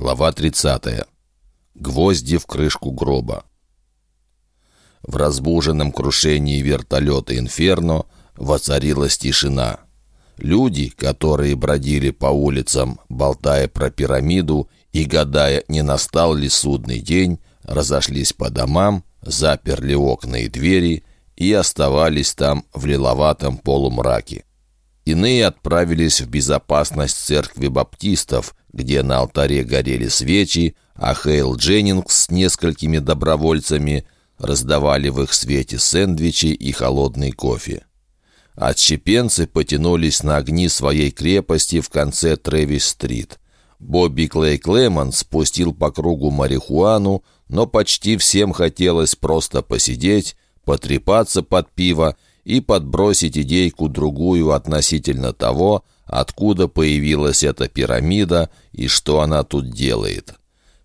Глава 30. Гвозди в крышку гроба. В разбуженном крушении вертолета «Инферно» воцарилась тишина. Люди, которые бродили по улицам, болтая про пирамиду и гадая, не настал ли судный день, разошлись по домам, заперли окна и двери и оставались там в лиловатом полумраке. Иные отправились в безопасность церкви баптистов, где на алтаре горели свечи, а Хейл Дженнингс с несколькими добровольцами раздавали в их свете сэндвичи и холодный кофе. Отщепенцы потянулись на огни своей крепости в конце Трэвис-стрит. Бобби Клей Клемон спустил по кругу марихуану, но почти всем хотелось просто посидеть, потрепаться под пиво и подбросить идейку-другую относительно того, откуда появилась эта пирамида и что она тут делает.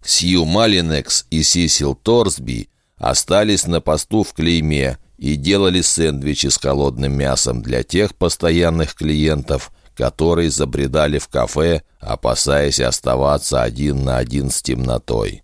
Сью Малинекс и Сисил Торсби остались на посту в клейме и делали сэндвичи с холодным мясом для тех постоянных клиентов, которые забредали в кафе, опасаясь оставаться один на один с темнотой.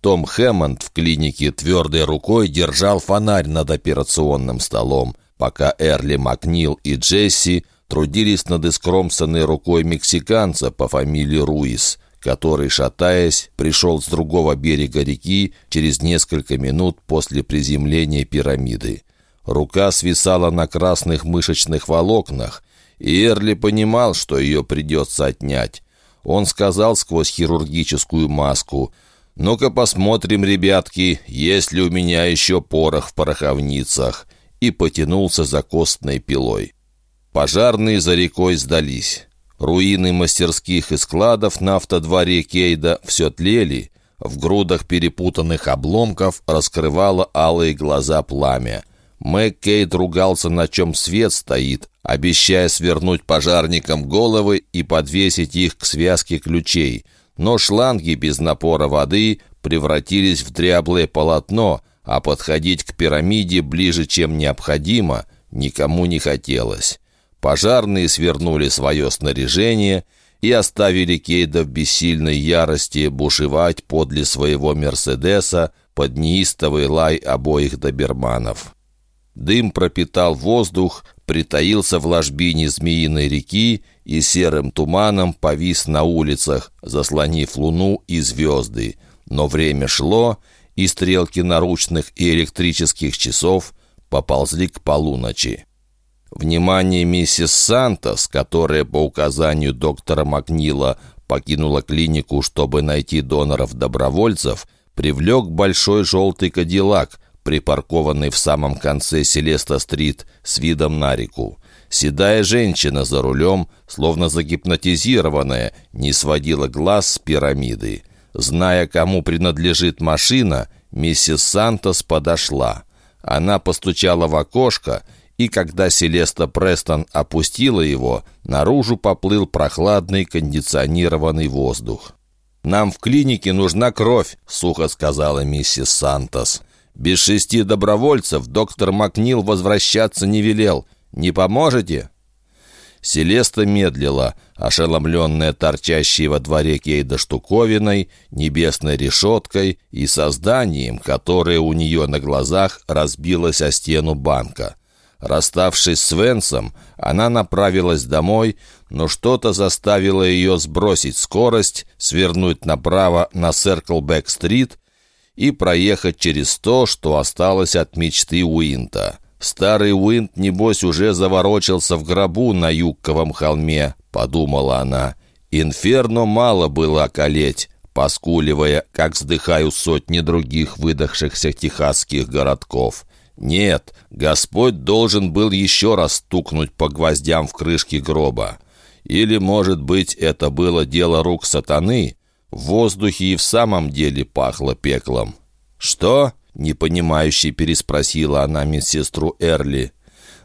Том Хэммонд в клинике твердой рукой держал фонарь над операционным столом, пока Эрли Макнил и Джесси трудились над искромсанной рукой мексиканца по фамилии Руис, который, шатаясь, пришел с другого берега реки через несколько минут после приземления пирамиды. Рука свисала на красных мышечных волокнах, и Эрли понимал, что ее придется отнять. Он сказал сквозь хирургическую маску «Ну-ка посмотрим, ребятки, есть ли у меня еще порох в пороховницах» и потянулся за костной пилой. Пожарные за рекой сдались. Руины мастерских и складов на автодворе Кейда все тлели, в грудах перепутанных обломков раскрывало алые глаза пламя. Мэг Кейд ругался, на чем свет стоит, обещая свернуть пожарникам головы и подвесить их к связке ключей. Но шланги без напора воды превратились в дряблое полотно, а подходить к пирамиде ближе, чем необходимо, никому не хотелось. Пожарные свернули свое снаряжение и оставили Кейда в бессильной ярости бушевать подле своего «Мерседеса» под неистовый лай обоих доберманов. Дым пропитал воздух, притаился в ложбине Змеиной реки и серым туманом повис на улицах, заслонив луну и звезды. Но время шло, и стрелки наручных и электрических часов поползли к полуночи. Внимание миссис Сантос, которая по указанию доктора Макнила покинула клинику, чтобы найти доноров-добровольцев, привлек большой желтый кадиллак, припаркованный в самом конце Селеста-стрит с видом на реку. Седая женщина за рулем, словно загипнотизированная, не сводила глаз с пирамиды. Зная, кому принадлежит машина, миссис Сантос подошла. Она постучала в окошко, и когда Селеста Престон опустила его, наружу поплыл прохладный кондиционированный воздух. «Нам в клинике нужна кровь», — сухо сказала миссис Сантос. «Без шести добровольцев доктор Макнил возвращаться не велел. Не поможете?» Селеста медлила, ошеломленная торчащей во дворе Кейда штуковиной, небесной решеткой и созданием, которое у нее на глазах разбилось о стену банка. Расставшись с Венсом, она направилась домой, но что-то заставило ее сбросить скорость, свернуть направо на Серклбэк-стрит и проехать через то, что осталось от мечты Уинта. «Старый Уинт, небось, уже заворочился в гробу на Югковом холме», — подумала она. «Инферно мало было околеть», поскуливая, как вздыхают сотни других выдохшихся техасских городков. Нет, Господь должен был еще раз стукнуть по гвоздям в крышке гроба. Или, может быть, это было дело рук сатаны? В воздухе и в самом деле пахло пеклом. «Что?» непонимающе переспросила она медсестру Эрли.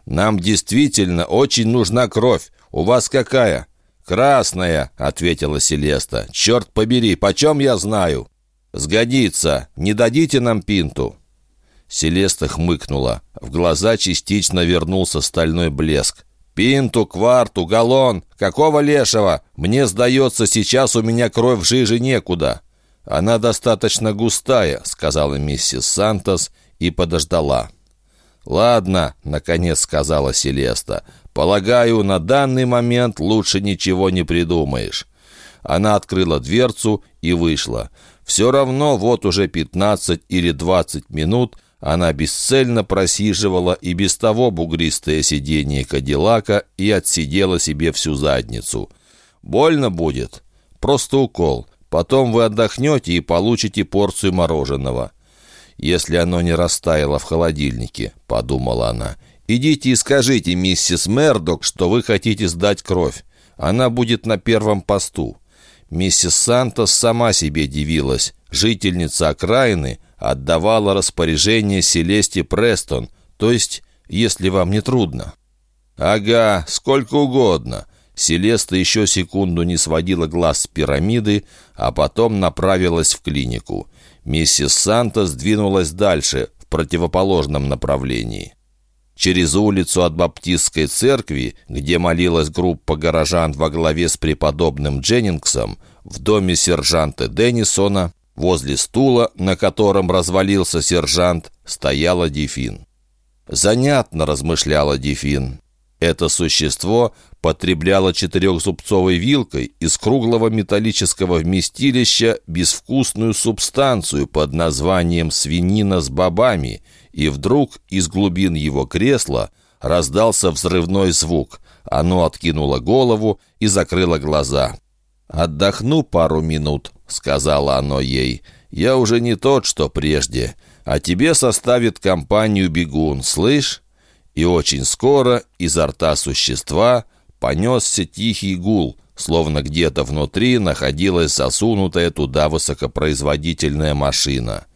«Нам действительно очень нужна кровь. У вас какая?» «Красная», — ответила Селеста. «Черт побери, почем я знаю?» «Сгодится. Не дадите нам пинту?» Селеста хмыкнула. В глаза частично вернулся стальной блеск. «Пинту, кварту, галлон! Какого лешего? Мне сдается, сейчас у меня кровь в жиже некуда!» «Она достаточно густая», — сказала миссис Сантос и подождала. «Ладно», — наконец сказала Селеста. «Полагаю, на данный момент лучше ничего не придумаешь». Она открыла дверцу и вышла. Все равно вот уже 15 или 20 минут она бесцельно просиживала и без того бугристое сиденье Кадиллака и отсидела себе всю задницу. «Больно будет?» «Просто укол. Потом вы отдохнете и получите порцию мороженого» если оно не растаяло в холодильнике», — подумала она. «Идите и скажите миссис Мердок, что вы хотите сдать кровь. Она будет на первом посту». Миссис Сантос сама себе дивилась. Жительница окраины отдавала распоряжение Селесте Престон, то есть, если вам не трудно. «Ага, сколько угодно». Селеста еще секунду не сводила глаз с пирамиды, а потом направилась в клинику. Миссис Сантос двинулась дальше, в противоположном направлении. Через улицу от Баптистской церкви, где молилась группа горожан во главе с преподобным Дженнингсом, в доме сержанта Деннисона, возле стула, на котором развалился сержант, стояла Дефин. «Занятно», — размышляла Дефин. Это существо потребляло четырехзубцовой вилкой из круглого металлического вместилища безвкусную субстанцию под названием «свинина с бобами», и вдруг из глубин его кресла раздался взрывной звук. Оно откинуло голову и закрыло глаза. «Отдохну пару минут», — сказала оно ей. «Я уже не тот, что прежде. А тебе составит компанию бегун, слышь?» и очень скоро изо рта существа понесся тихий гул, словно где-то внутри находилась засунутая туда высокопроизводительная машина.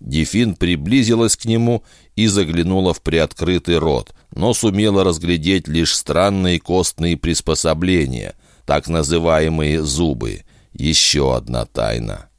Дефин приблизилась к нему и заглянула в приоткрытый рот, но сумела разглядеть лишь странные костные приспособления, так называемые зубы. Еще одна тайна.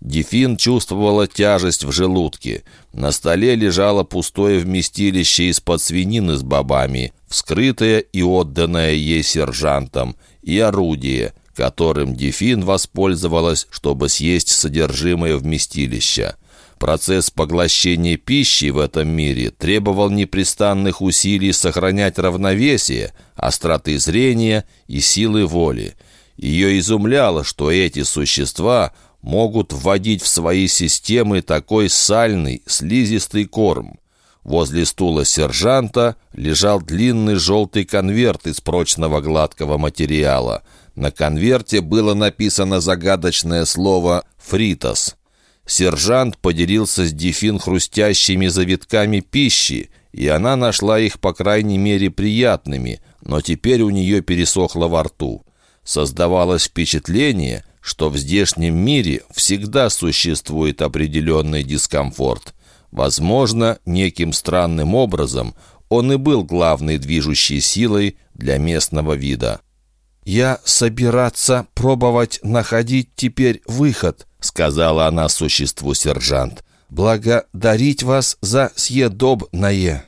Дефин чувствовала тяжесть в желудке. На столе лежало пустое вместилище из-под свинины с бобами, вскрытое и отданное ей сержантом, и орудие, которым Дефин воспользовалась, чтобы съесть содержимое вместилища. Процесс поглощения пищи в этом мире требовал непрестанных усилий сохранять равновесие, остроты зрения и силы воли. Ее изумляло, что эти существа – могут вводить в свои системы такой сальный, слизистый корм. Возле стула сержанта лежал длинный желтый конверт из прочного гладкого материала. На конверте было написано загадочное слово «фритос». Сержант поделился с Дефин хрустящими завитками пищи, и она нашла их, по крайней мере, приятными, но теперь у нее пересохло во рту. Создавалось впечатление, что в здешнем мире всегда существует определенный дискомфорт. Возможно, неким странным образом он и был главной движущей силой для местного вида. «Я собираться пробовать находить теперь выход», — сказала она существу сержант. «Благодарить вас за съедобное».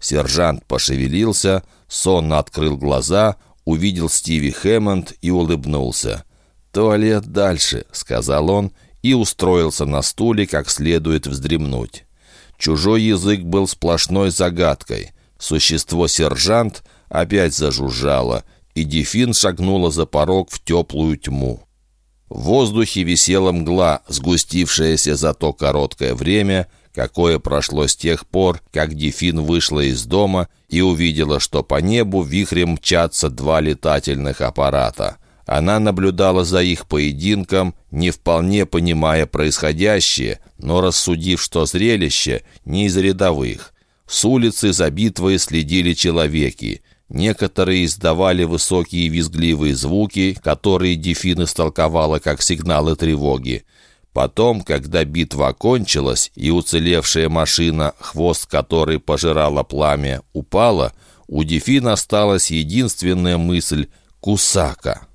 Сержант пошевелился, сонно открыл глаза, увидел Стиви Хэммонд и улыбнулся. «Туалет дальше», — сказал он и устроился на стуле, как следует вздремнуть. Чужой язык был сплошной загадкой. Существо-сержант опять зажужжало, и Дефин шагнула за порог в теплую тьму. В воздухе висела мгла, сгустившаяся за то короткое время, какое прошло с тех пор, как Дефин вышла из дома и увидела, что по небу вихрем мчатся два летательных аппарата. Она наблюдала за их поединком, не вполне понимая происходящее, но рассудив, что зрелище не из рядовых. С улицы за битвой следили человеки. Некоторые издавали высокие визгливые звуки, которые Дефин истолковала как сигналы тревоги. Потом, когда битва окончилась и уцелевшая машина, хвост которой пожирала пламя, упала, у Дефина осталась единственная мысль — «Кусака».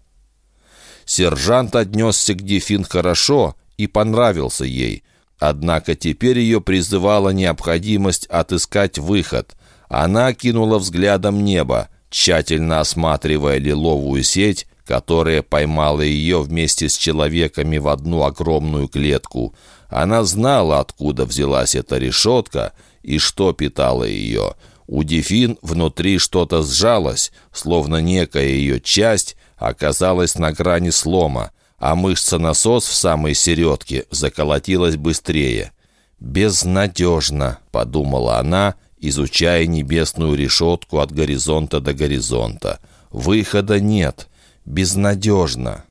Сержант отнесся к Дефин хорошо и понравился ей. Однако теперь ее призывала необходимость отыскать выход. Она кинула взглядом небо. тщательно осматривая лиловую сеть, которая поймала ее вместе с человеками в одну огромную клетку. Она знала, откуда взялась эта решетка и что питало ее. У Дефин внутри что-то сжалось, словно некая ее часть оказалась на грани слома, а мышца-насос в самой середке заколотилась быстрее. «Безнадежно», — подумала она, изучая небесную решетку от горизонта до горизонта. «Выхода нет. Безнадежно».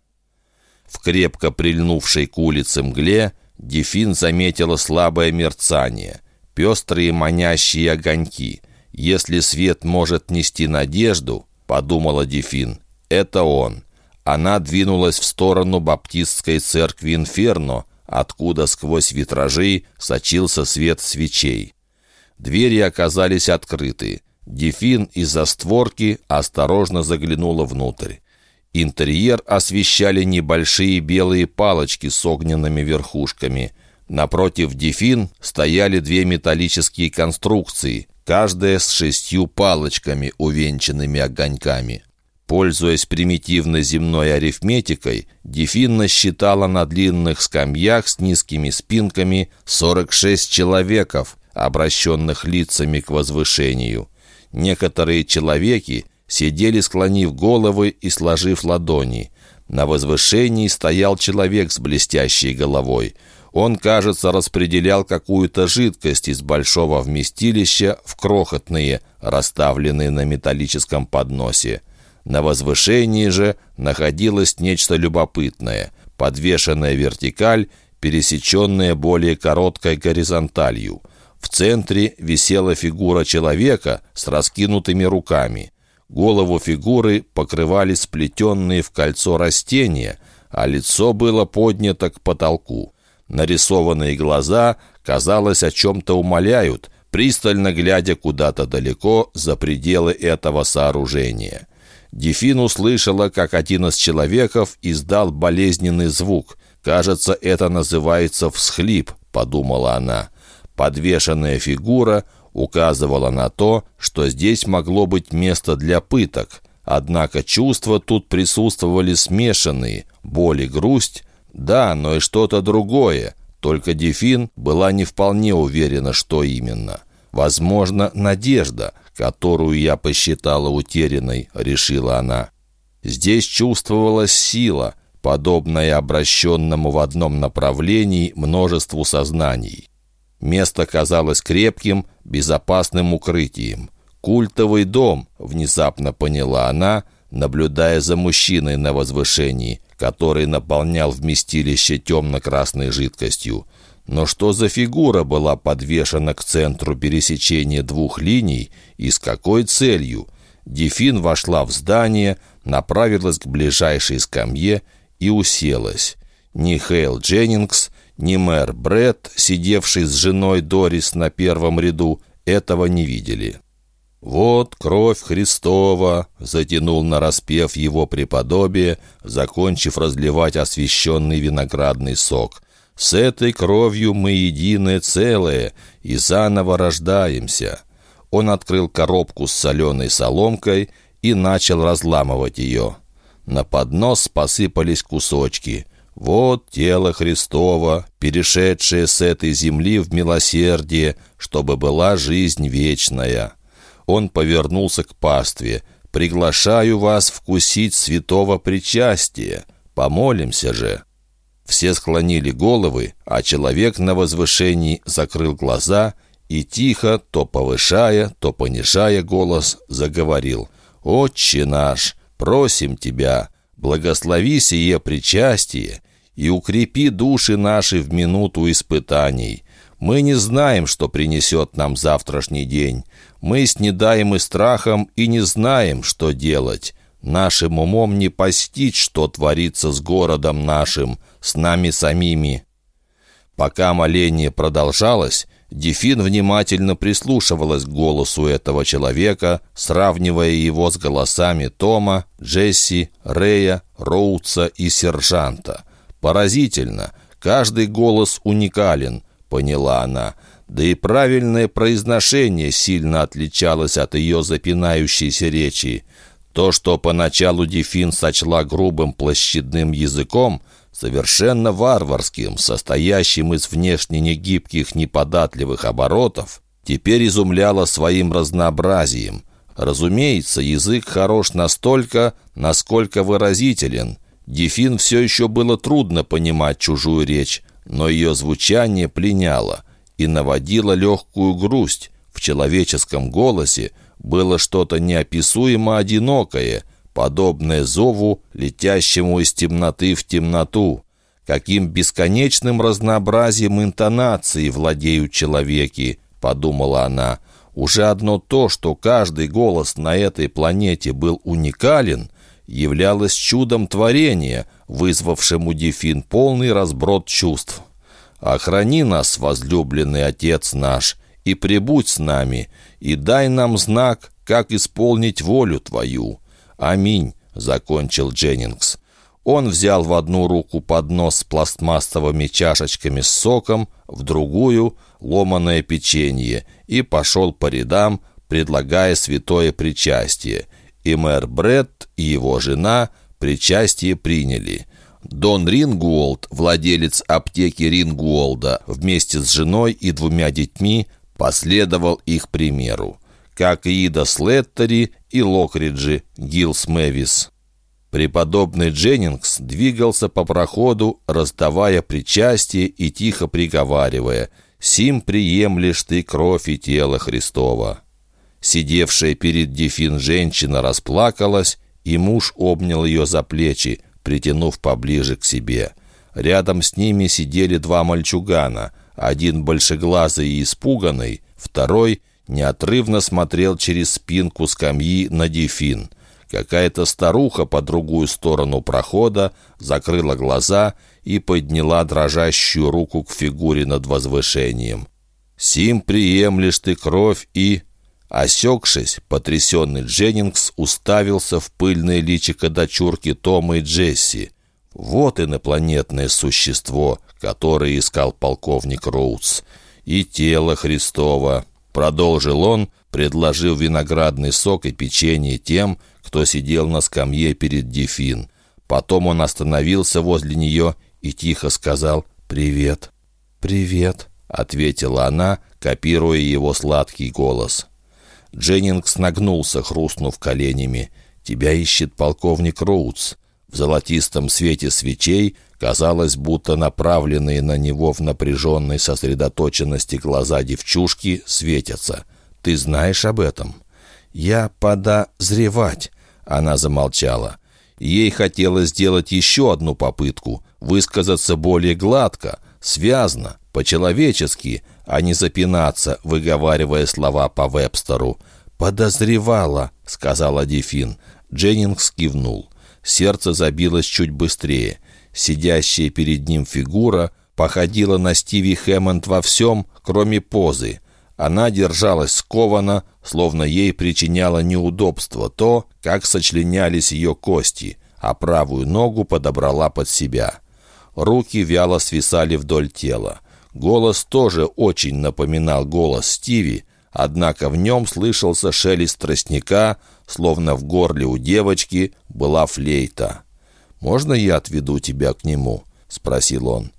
В крепко прильнувшей к улице мгле Дефин заметила слабое мерцание, пестрые манящие огоньки. «Если свет может нести надежду», — подумала Дефин, — «это он». Она двинулась в сторону баптистской церкви Инферно, откуда сквозь витражи сочился свет свечей. Двери оказались открыты. Дефин из-за створки осторожно заглянула внутрь. Интерьер освещали небольшие белые палочки с огненными верхушками. Напротив Дефин стояли две металлические конструкции, каждая с шестью палочками, увенчанными огоньками. Пользуясь примитивной земной арифметикой, Дефин насчитала на длинных скамьях с низкими спинками 46 человеков, обращенных лицами к возвышению. Некоторые человеки сидели, склонив головы и сложив ладони. На возвышении стоял человек с блестящей головой. Он, кажется, распределял какую-то жидкость из большого вместилища в крохотные, расставленные на металлическом подносе. На возвышении же находилось нечто любопытное, подвешенная вертикаль, пересеченная более короткой горизонталью. В центре висела фигура человека с раскинутыми руками. Голову фигуры покрывали сплетенные в кольцо растения, а лицо было поднято к потолку. Нарисованные глаза, казалось, о чем-то умоляют, пристально глядя куда-то далеко за пределы этого сооружения. Дефин услышала, как один из человеков издал болезненный звук. «Кажется, это называется всхлип», — подумала она. Подвешенная фигура указывала на то, что здесь могло быть место для пыток. Однако чувства тут присутствовали смешанные, боль и грусть. Да, но и что-то другое. Только Дефин была не вполне уверена, что именно. Возможно, надежда — которую я посчитала утерянной», — решила она. Здесь чувствовалась сила, подобная обращенному в одном направлении множеству сознаний. Место казалось крепким, безопасным укрытием. «Культовый дом», — внезапно поняла она, наблюдая за мужчиной на возвышении, который наполнял вместилище темно-красной жидкостью. Но что за фигура была подвешена к центру пересечения двух линий и с какой целью? Дефин вошла в здание, направилась к ближайшей скамье и уселась. Ни Хейл Дженнингс, ни мэр Бретт, сидевший с женой Дорис на первом ряду, этого не видели. «Вот кровь Христова!» — затянул на распев его преподобие, закончив разливать освященный виноградный сок. С этой кровью мы единое целое и заново рождаемся». Он открыл коробку с соленой соломкой и начал разламывать ее. На поднос посыпались кусочки. Вот тело Христова, перешедшее с этой земли в милосердие, чтобы была жизнь вечная. Он повернулся к пастве. «Приглашаю вас вкусить святого причастия. Помолимся же». Все склонили головы, а человек на возвышении закрыл глаза и тихо, то повышая, то понижая голос, заговорил. «Отче наш, просим Тебя, благослови сие причастие и укрепи души наши в минуту испытаний. Мы не знаем, что принесет нам завтрашний день. Мы снедаем и страхом и не знаем, что делать. Нашим умом не постичь, что творится с городом нашим, с нами самими». Пока моление продолжалось, Дефин внимательно прислушивалась к голосу этого человека, сравнивая его с голосами Тома, Джесси, Рея, Роуца и сержанта. «Поразительно! Каждый голос уникален», — поняла она. Да и правильное произношение сильно отличалось от ее запинающейся речи. То, что поначалу Дефин сочла грубым площадным языком, совершенно варварским, состоящим из внешне негибких, неподатливых оборотов, теперь изумляло своим разнообразием. Разумеется, язык хорош настолько, насколько выразителен. Дефин все еще было трудно понимать чужую речь, но ее звучание пленяло и наводило легкую грусть. В человеческом голосе было что-то неописуемо одинокое, подобное зову, летящему из темноты в темноту. Каким бесконечным разнообразием интонаций владеют человеки, подумала она. Уже одно то, что каждый голос на этой планете был уникален, являлось чудом творения, вызвавшим у Дефин полный разброд чувств. «Охрани нас, возлюбленный Отец наш, и прибудь с нами, и дай нам знак, как исполнить волю Твою. Аминь», — закончил Дженнингс. Он взял в одну руку поднос с пластмассовыми чашечками с соком, в другую — ломаное печенье, и пошел по рядам, предлагая святое причастие. И мэр Бретт и его жена причастие приняли. Дон Рингуолд, владелец аптеки Рингуолда, вместе с женой и двумя детьми последовал их примеру, как и Ида Слеттери и Локриджи Гилс Мэвис. Преподобный Дженнингс двигался по проходу, раздавая причастие и тихо приговаривая «Сим приемлешь ты кровь и тело Христова». Сидевшая перед Дефин женщина расплакалась, и муж обнял ее за плечи, притянув поближе к себе. Рядом с ними сидели два мальчугана — один большеглазый и испуганный, второй неотрывно смотрел через спинку скамьи на дефин. Какая-то старуха по другую сторону прохода закрыла глаза и подняла дрожащую руку к фигуре над возвышением. «Сим приемлешь ты кровь и...» Осекшись, потрясенный Дженнингс уставился в пыльное личико дочурки Тома и Джесси. Вот инопланетное существо, которое искал полковник Роудс. И тело Христово. Продолжил он, предложив виноградный сок и печенье тем, кто сидел на скамье перед Дефин. Потом он остановился возле нее и тихо сказал «Привет». «Привет», — ответила она, копируя его сладкий голос. Дженнингс нагнулся, хрустнув коленями. «Тебя ищет полковник Роудс. В золотистом свете свечей казалось, будто направленные на него в напряженной сосредоточенности глаза девчушки светятся. «Ты знаешь об этом?» «Я подозревать», — она замолчала. Ей хотелось сделать еще одну попытку, высказаться более гладко, связно, по-человечески, а не запинаться, выговаривая слова по Вебстеру. «Подозревала», — сказала Дефин. Дженнингс кивнул. Сердце забилось чуть быстрее. Сидящая перед ним фигура походила на Стиви Хэммонд во всем, кроме позы. Она держалась скованно, словно ей причиняло неудобство то, как сочленялись ее кости, а правую ногу подобрала под себя. Руки вяло свисали вдоль тела. Голос тоже очень напоминал голос Стиви, однако в нем слышался шелест тростника, словно в горле у девочки была флейта. «Можно я отведу тебя к нему?» — спросил он.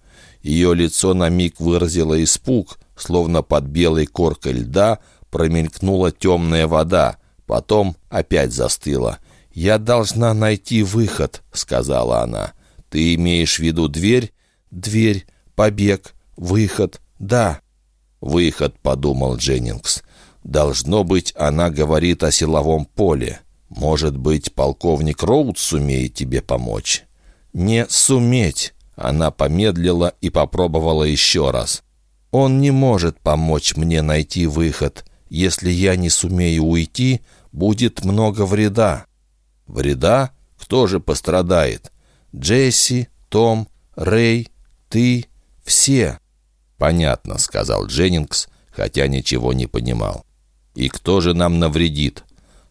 Ее лицо на миг выразило испуг, словно под белой коркой льда промелькнула темная вода, потом опять застыла. «Я должна найти выход», — сказала она. «Ты имеешь в виду дверь?» «Дверь, побег, выход, да». «Выход», — подумал Дженнингс. «Должно быть, она говорит о силовом поле. Может быть, полковник Роуд сумеет тебе помочь?» «Не суметь!» Она помедлила и попробовала еще раз. «Он не может помочь мне найти выход. Если я не сумею уйти, будет много вреда». «Вреда? Кто же пострадает?» «Джесси, Том, Рэй, ты, все». «Понятно», — сказал Дженнингс, хотя ничего не понимал. «И кто же нам навредит?»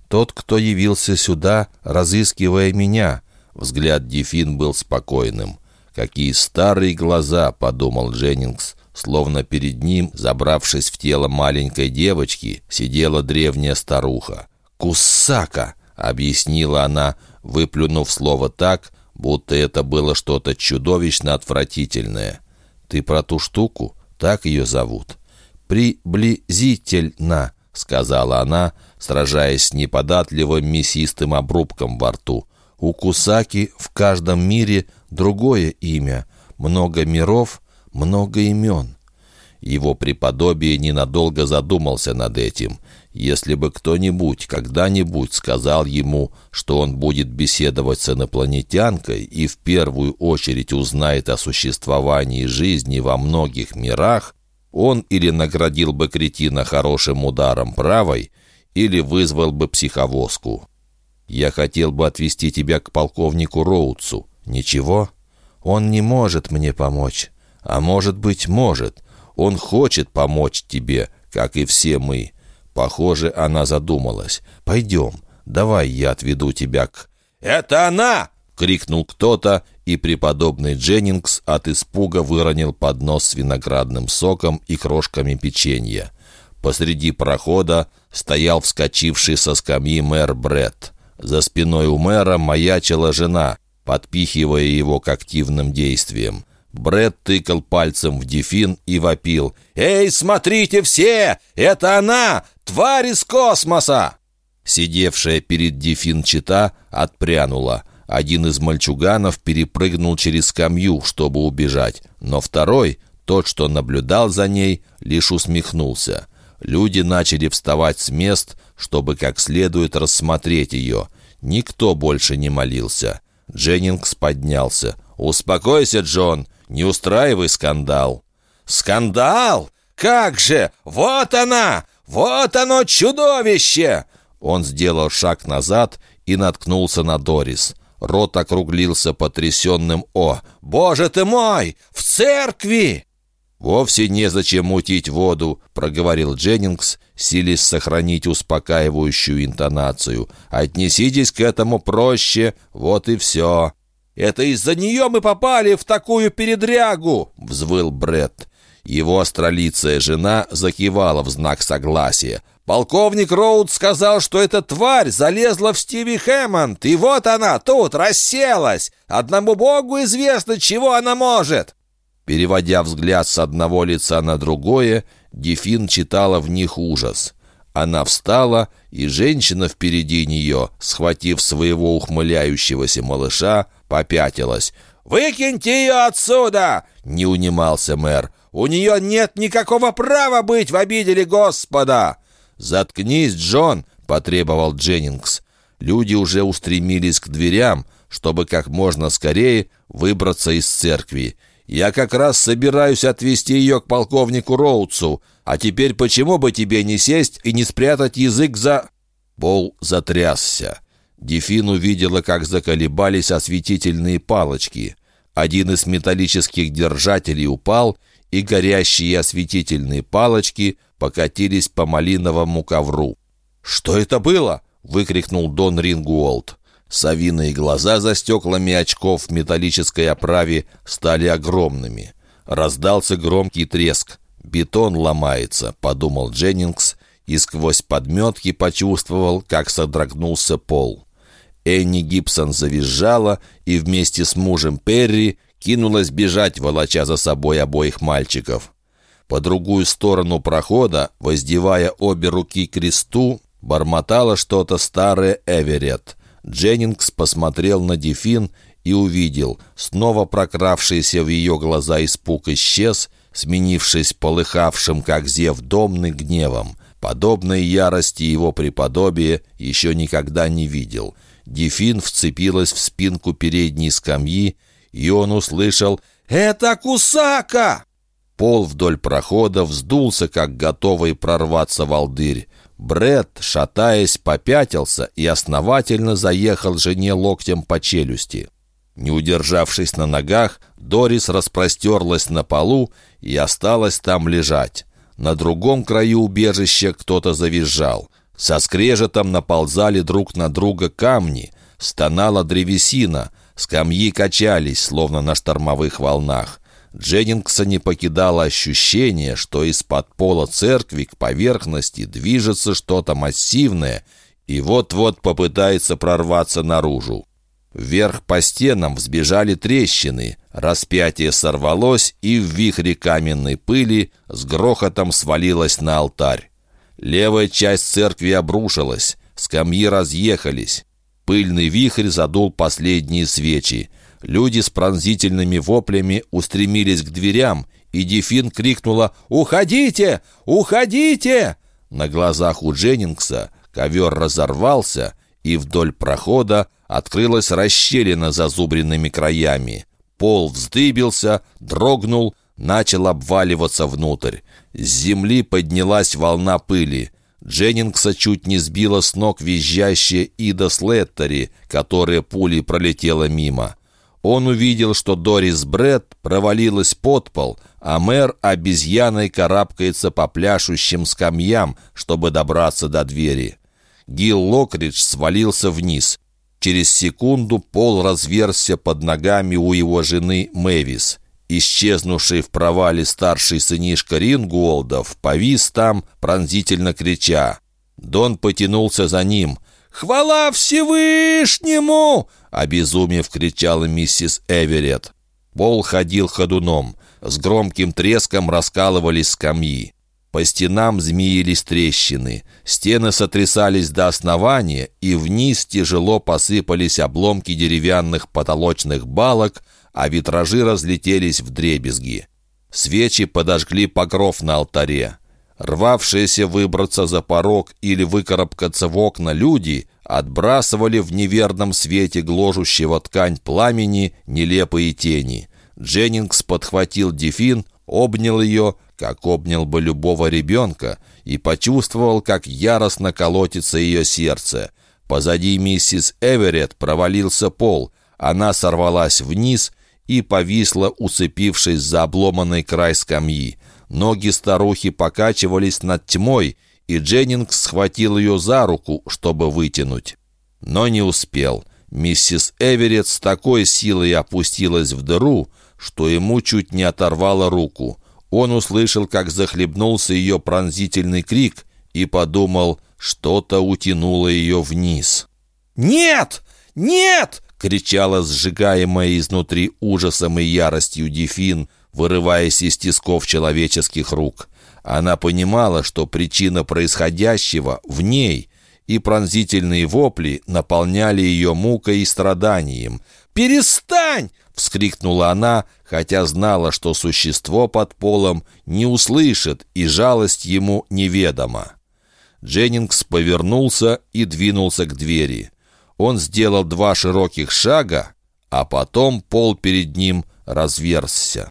«Тот, кто явился сюда, разыскивая меня». Взгляд Дефин был спокойным. «Какие старые глаза!» — подумал Дженнингс. Словно перед ним, забравшись в тело маленькой девочки, сидела древняя старуха. «Кусака!» — объяснила она, выплюнув слово так, будто это было что-то чудовищно отвратительное. «Ты про ту штуку? Так ее зовут?» «Приблизительно», — сказала она, сражаясь с неподатливым мясистым обрубком во рту. «У Кусаки в каждом мире другое имя. Много миров, много имен». Его преподобие ненадолго задумался над этим. Если бы кто-нибудь когда-нибудь сказал ему, что он будет беседовать с инопланетянкой и в первую очередь узнает о существовании жизни во многих мирах, он или наградил бы кретина хорошим ударом правой, или вызвал бы психовозку. «Я хотел бы отвезти тебя к полковнику Роудсу. Ничего? Он не может мне помочь. А может быть, может. Он хочет помочь тебе, как и все мы. Похоже, она задумалась. «Пойдем, давай я отведу тебя к...» «Это она!» — крикнул кто-то, и преподобный Дженнингс от испуга выронил поднос с виноградным соком и крошками печенья. Посреди прохода стоял вскочивший со скамьи мэр Бред. За спиной у мэра маячила жена, подпихивая его к активным действиям. Бред тыкал пальцем в Дефин и вопил. «Эй, смотрите все! Это она! Тварь из космоса!» Сидевшая перед Дефин чита отпрянула. Один из мальчуганов перепрыгнул через скамью, чтобы убежать, но второй, тот, что наблюдал за ней, лишь усмехнулся. Люди начали вставать с мест, чтобы как следует рассмотреть ее. Никто больше не молился. Дженнингс поднялся. «Успокойся, Джон, не устраивай скандал». «Скандал? Как же! Вот она! Вот оно чудовище!» Он сделал шаг назад и наткнулся на Дорис. Рот округлился потрясенным «О! Боже ты мой! В церкви!» «Вовсе незачем мутить воду», — проговорил Дженнингс, силясь сохранить успокаивающую интонацию. «Отнеситесь к этому проще, вот и все». «Это из-за нее мы попали в такую передрягу!» — взвыл Бред. Его астролицая жена закивала в знак согласия. «Полковник Роуд сказал, что эта тварь залезла в Стиви Хэммонд, и вот она тут расселась! Одному богу известно, чего она может!» Переводя взгляд с одного лица на другое, Дефин читала в них ужас. Она встала, и женщина впереди нее, схватив своего ухмыляющегося малыша, попятилась. «Выкиньте ее отсюда!» — не унимался мэр. «У нее нет никакого права быть в обиделе Господа!» «Заткнись, Джон!» — потребовал Дженнингс. Люди уже устремились к дверям, чтобы как можно скорее выбраться из церкви. Я как раз собираюсь отвезти ее к полковнику Роудсу. А теперь почему бы тебе не сесть и не спрятать язык за...» Пол затрясся. Дефин увидела, как заколебались осветительные палочки. Один из металлических держателей упал, и горящие осветительные палочки покатились по малиновому ковру. «Что это было?» — выкрикнул Дон Рингуолт. Савиные глаза за стеклами очков в металлической оправе стали огромными. Раздался громкий треск. «Бетон ломается», — подумал Дженнингс, и сквозь подметки почувствовал, как содрогнулся пол. Энни Гибсон завизжала и вместе с мужем Перри кинулась бежать, волоча за собой обоих мальчиков. По другую сторону прохода, воздевая обе руки кресту, бормотала что-то старое Эверетт. Дженнингс посмотрел на Дефин и увидел, снова прокравшийся в ее глаза испуг исчез, сменившись полыхавшим, как зев домный, гневом. Подобной ярости его преподобие еще никогда не видел. Дефин вцепилась в спинку передней скамьи, и он услышал «Это Кусака!» Пол вдоль прохода вздулся, как готовый прорваться волдырь. Бред, шатаясь, попятился и основательно заехал жене локтем по челюсти. Не удержавшись на ногах, Дорис распростерлась на полу и осталась там лежать. На другом краю убежища кто-то завизжал. Со скрежетом наползали друг на друга камни. Стонала древесина. Скамьи качались, словно на штормовых волнах. Дженнингса не покидало ощущение, что из-под пола церкви к поверхности движется что-то массивное и вот-вот попытается прорваться наружу. Вверх по стенам взбежали трещины, распятие сорвалось и в вихре каменной пыли с грохотом свалилось на алтарь. Левая часть церкви обрушилась, скамьи разъехались. Пыльный вихрь задул последние свечи. Люди с пронзительными воплями устремились к дверям, и Дефин крикнула «Уходите! Уходите!» На глазах у Дженнингса ковер разорвался, и вдоль прохода открылась расщелина за зубренными краями. Пол вздыбился, дрогнул, начал обваливаться внутрь. С земли поднялась волна пыли. Дженнингса чуть не сбила с ног визжащая Ида Слеттери, которая пулей пролетела мимо. Он увидел, что Дорис Бретт провалилась под пол, а мэр обезьяной карабкается по пляшущим скамьям, чтобы добраться до двери. Гил Локридж свалился вниз. Через секунду пол разверзся под ногами у его жены Мэвис. Исчезнувший в провале старший сынишка Рингуолдов повис там, пронзительно крича. Дон потянулся за ним. «Хвала Всевышнему!» — обезумев кричала миссис Эверетт. Пол ходил ходуном. С громким треском раскалывались скамьи. По стенам змеились трещины. Стены сотрясались до основания, и вниз тяжело посыпались обломки деревянных потолочных балок, а витражи разлетелись в дребезги. Свечи подожгли покров на алтаре. Рвавшиеся выбраться за порог или выкарабкаться в окна люди отбрасывали в неверном свете гложущего ткань пламени нелепые тени. Дженнингс подхватил Дефин, обнял ее, как обнял бы любого ребенка, и почувствовал, как яростно колотится ее сердце. Позади миссис Эверетт провалился пол. Она сорвалась вниз и повисла, уцепившись за обломанный край скамьи. Ноги старухи покачивались над тьмой, и Дженнингс схватил ее за руку, чтобы вытянуть. Но не успел. Миссис Эверетт с такой силой опустилась в дыру, что ему чуть не оторвало руку. Он услышал, как захлебнулся ее пронзительный крик, и подумал, что-то утянуло ее вниз. «Нет! Нет!» — кричала сжигаемая изнутри ужасом и яростью Дефин, вырываясь из тисков человеческих рук. Она понимала, что причина происходящего в ней, и пронзительные вопли наполняли ее мукой и страданием. «Перестань!» — вскрикнула она, хотя знала, что существо под полом не услышит, и жалость ему неведома. Дженнингс повернулся и двинулся к двери. Он сделал два широких шага, а потом пол перед ним разверзся.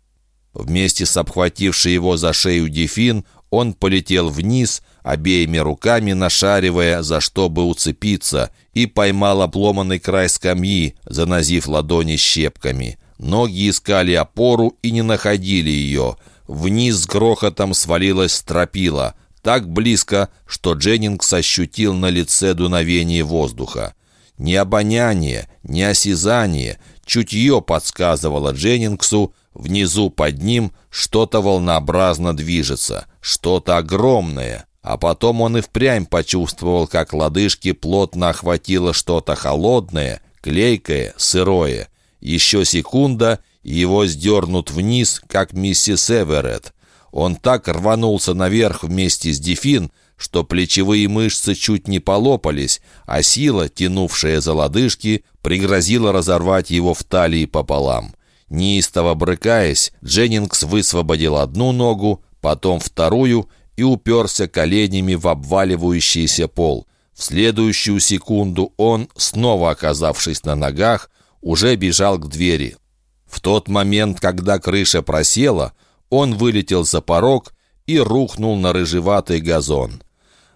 Вместе с обхватившей его за шею Дефин он полетел вниз, обеими руками нашаривая, за что бы уцепиться, и поймал обломанный край скамьи, занозив ладони щепками. Ноги искали опору и не находили ее. Вниз с грохотом свалилась стропила, так близко, что Дженнингс ощутил на лице дуновение воздуха. Ни обоняние, ни осязание, чутье подсказывало Дженнингсу, Внизу под ним что-то волнообразно движется, что-то огромное. А потом он и впрямь почувствовал, как лодыжки плотно охватило что-то холодное, клейкое, сырое. Еще секунда, и его сдернут вниз, как миссис Эверетт. Он так рванулся наверх вместе с Дефин, что плечевые мышцы чуть не полопались, а сила, тянувшая за лодыжки, пригрозила разорвать его в талии пополам. Неистово брыкаясь, Дженнингс высвободил одну ногу, потом вторую и уперся коленями в обваливающийся пол. В следующую секунду он, снова оказавшись на ногах, уже бежал к двери. В тот момент, когда крыша просела, он вылетел за порог и рухнул на рыжеватый газон.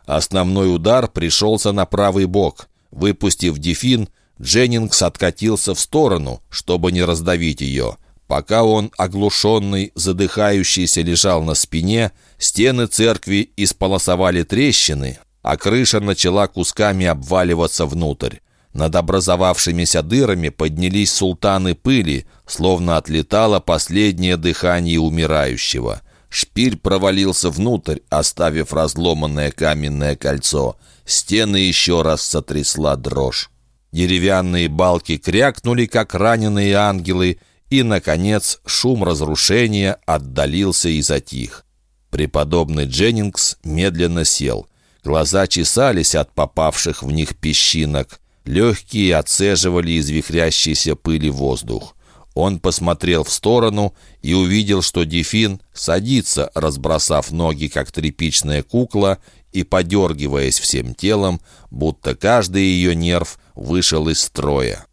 Основной удар пришелся на правый бок. Выпустив дефин, Дженнингс откатился в сторону, чтобы не раздавить ее. Пока он, оглушенный, задыхающийся, лежал на спине, стены церкви исполосовали трещины, а крыша начала кусками обваливаться внутрь. Над образовавшимися дырами поднялись султаны пыли, словно отлетало последнее дыхание умирающего. Шпиль провалился внутрь, оставив разломанное каменное кольцо. Стены еще раз сотрясла дрожь. Деревянные балки крякнули, как раненые ангелы, и, наконец, шум разрушения отдалился и затих. Преподобный Дженнингс медленно сел. Глаза чесались от попавших в них песчинок. Легкие отцеживали из вихрящейся пыли воздух. Он посмотрел в сторону и увидел, что Дефин садится, разбросав ноги, как тряпичная кукла, и подергиваясь всем телом, будто каждый ее нерв вышел из строя.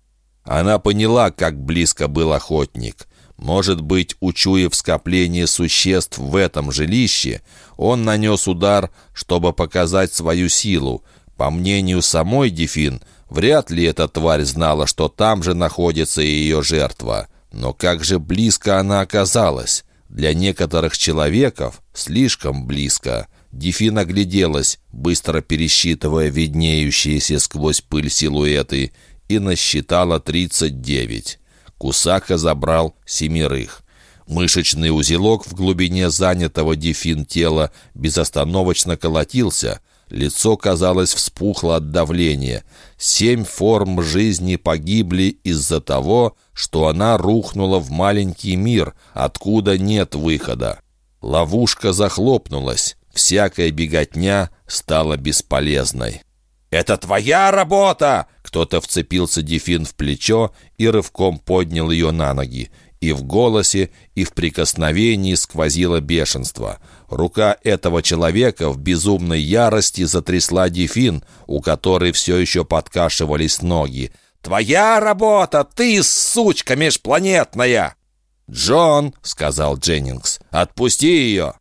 Она поняла, как близко был охотник. Может быть, учуяв скопление существ в этом жилище, он нанес удар, чтобы показать свою силу. По мнению самой Дефин, вряд ли эта тварь знала, что там же находится ее жертва. Но как же близко она оказалась? Для некоторых человеков слишком близко. Дефин огляделась, быстро пересчитывая виднеющиеся сквозь пыль силуэты, и насчитала 39. Кусака забрал семерых. Мышечный узелок в глубине занятого дефин тела безостановочно колотился. Лицо, казалось, вспухло от давления. Семь форм жизни погибли из-за того, что она рухнула в маленький мир, откуда нет выхода. Ловушка захлопнулась. Всякая беготня стала бесполезной. «Это твоя работа!» Кто-то вцепился Дефин в плечо и рывком поднял ее на ноги. И в голосе, и в прикосновении сквозило бешенство. Рука этого человека в безумной ярости затрясла Дефин, у которой все еще подкашивались ноги. «Твоя работа! Ты, сучка межпланетная!» «Джон!» — сказал Дженнингс. «Отпусти ее!»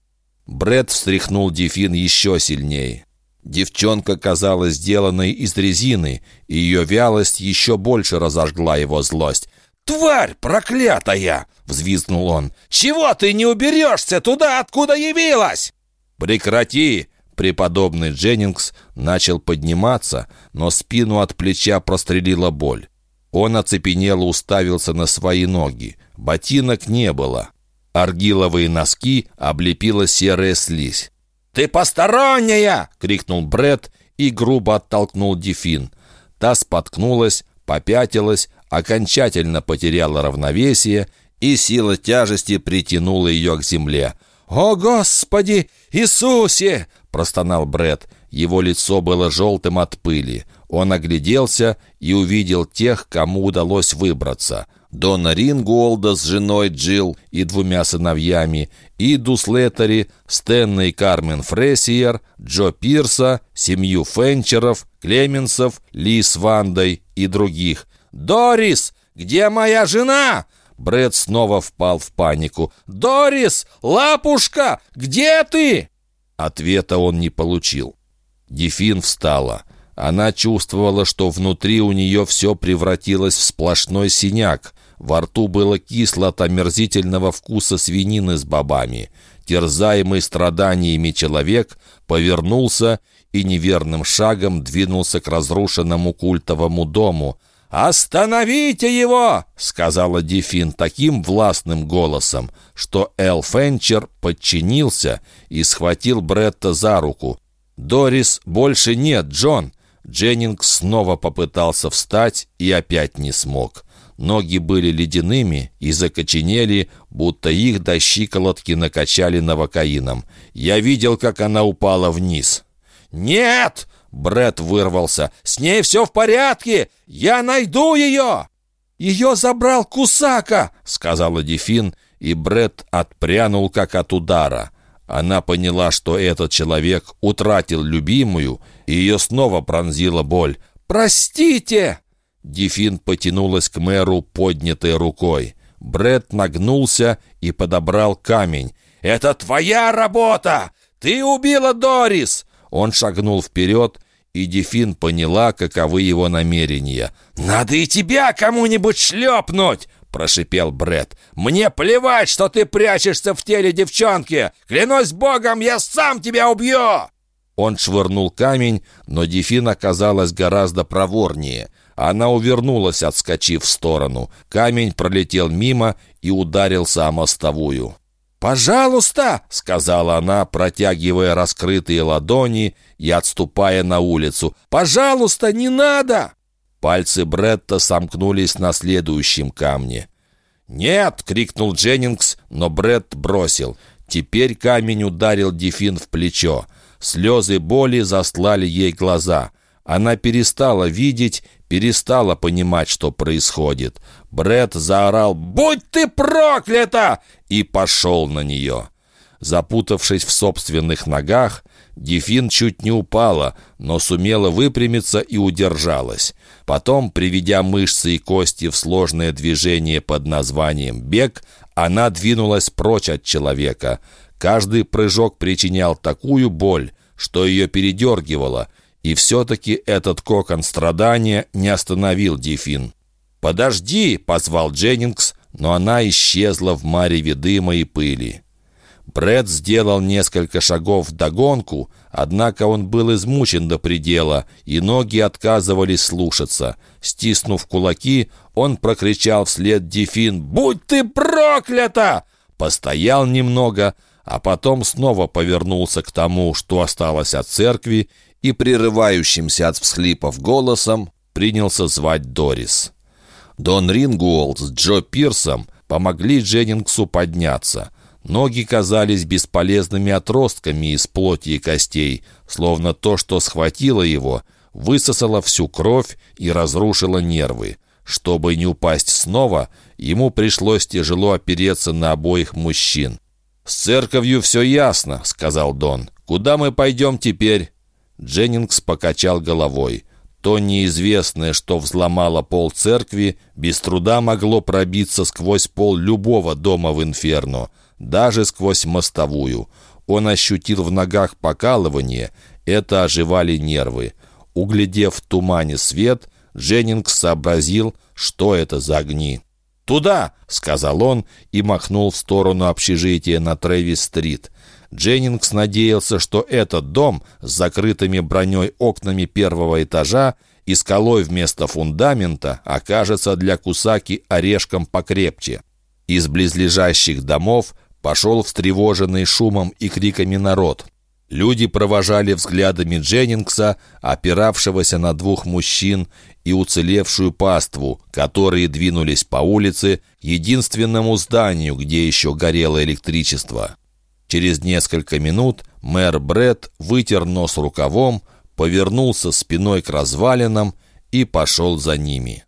Бред встряхнул Дефин еще сильнее. Девчонка казалась сделанной из резины, и ее вялость еще больше разожгла его злость. «Тварь проклятая!» — взвизгнул он. «Чего ты не уберешься туда, откуда явилась?» «Прекрати!» Преподобный Дженнингс начал подниматься, но спину от плеча прострелила боль. Он оцепенело уставился на свои ноги. Ботинок не было. Аргиловые носки облепила серая слизь. «Ты посторонняя!» — крикнул Бред и грубо оттолкнул Дефин. Та споткнулась, попятилась, окончательно потеряла равновесие, и сила тяжести притянула ее к земле. «О, Господи! Иисусе!» — простонал Бред. Его лицо было желтым от пыли. Он огляделся и увидел тех, кому удалось выбраться. Дона Ринголда с женой Джилл и двумя сыновьями, и Дуслеттери, Стэнна и Кармен Фрессиер, Джо Пирса, семью Фенчеров, Клеменсов, Ли Вандой и других. «Дорис, где моя жена?» Брэд снова впал в панику. «Дорис! Лапушка! Где ты?» Ответа он не получил. Дефин встала. Она чувствовала, что внутри у нее все превратилось в сплошной синяк. Во рту было кисло от омерзительного вкуса свинины с бобами. Терзаемый страданиями человек повернулся и неверным шагом двинулся к разрушенному культовому дому. «Остановите его!» — сказала Дефин таким властным голосом, что Эл Фенчер подчинился и схватил Бретта за руку. «Дорис больше нет, Джон!» Дженнингс снова попытался встать и опять не смог. Ноги были ледяными и закоченели, будто их до щиколотки накачали новокаином. Я видел, как она упала вниз. «Нет!» — Бред вырвался. «С ней все в порядке! Я найду ее!» «Ее забрал Кусака!» — сказала Дефин, и Бред отпрянул, как от удара. Она поняла, что этот человек утратил любимую, и ее снова пронзила боль. «Простите!» Дефин потянулась к мэру поднятой рукой. Бред нагнулся и подобрал камень. «Это твоя работа! Ты убила Дорис!» Он шагнул вперед, и Дефин поняла, каковы его намерения. «Надо и тебя кому-нибудь шлепнуть!» прошипел Бред. «Мне плевать, что ты прячешься в теле девчонки! Клянусь богом, я сам тебя убью!» Он швырнул камень, но Дефин оказалась гораздо проворнее. Она увернулась, отскочив в сторону. Камень пролетел мимо и ударился о мостовую. «Пожалуйста!» — сказала она, протягивая раскрытые ладони и отступая на улицу. «Пожалуйста, не надо!» Пальцы Бретта сомкнулись на следующем камне. «Нет!» — крикнул Дженнингс, но Бретт бросил. Теперь камень ударил Дефин в плечо. Слезы боли застлали ей глаза. Она перестала видеть, перестала понимать, что происходит. Бред заорал «Будь ты проклята!» и пошел на нее. Запутавшись в собственных ногах, Дефин чуть не упала, но сумела выпрямиться и удержалась. Потом, приведя мышцы и кости в сложное движение под названием «бег», она двинулась прочь от человека. Каждый прыжок причинял такую боль, что ее передергивало, и все-таки этот кокон страдания не остановил Дефин. «Подожди!» — позвал Дженнингс, но она исчезла в мареве дыма и пыли. Брэд сделал несколько шагов в догонку, однако он был измучен до предела, и ноги отказывались слушаться. Стиснув кулаки, он прокричал вслед Дефин «Будь ты проклята!» Постоял немного, а потом снова повернулся к тому, что осталось от церкви, и прерывающимся от всхлипов голосом принялся звать Дорис. Дон Рингуолд с Джо Пирсом помогли Дженнингсу подняться. Ноги казались бесполезными отростками из плоти и костей, словно то, что схватило его, высосало всю кровь и разрушило нервы. Чтобы не упасть снова, ему пришлось тяжело опереться на обоих мужчин. «С церковью все ясно», — сказал Дон. «Куда мы пойдем теперь?» Дженнингс покачал головой. То неизвестное, что взломало пол церкви, без труда могло пробиться сквозь пол любого дома в Инферно, даже сквозь мостовую. Он ощутил в ногах покалывание, это оживали нервы. Углядев в тумане свет, Дженнингс сообразил, что это за огни. «Туда!» — сказал он и махнул в сторону общежития на Трэвис-стрит. Дженнингс надеялся, что этот дом с закрытыми броней окнами первого этажа и скалой вместо фундамента окажется для Кусаки орешком покрепче. Из близлежащих домов пошел встревоженный шумом и криками народ. Люди провожали взглядами Дженнингса, опиравшегося на двух мужчин, и уцелевшую паству, которые двинулись по улице, единственному зданию, где еще горело электричество. Через несколько минут мэр Бред вытер нос рукавом, повернулся спиной к развалинам и пошел за ними.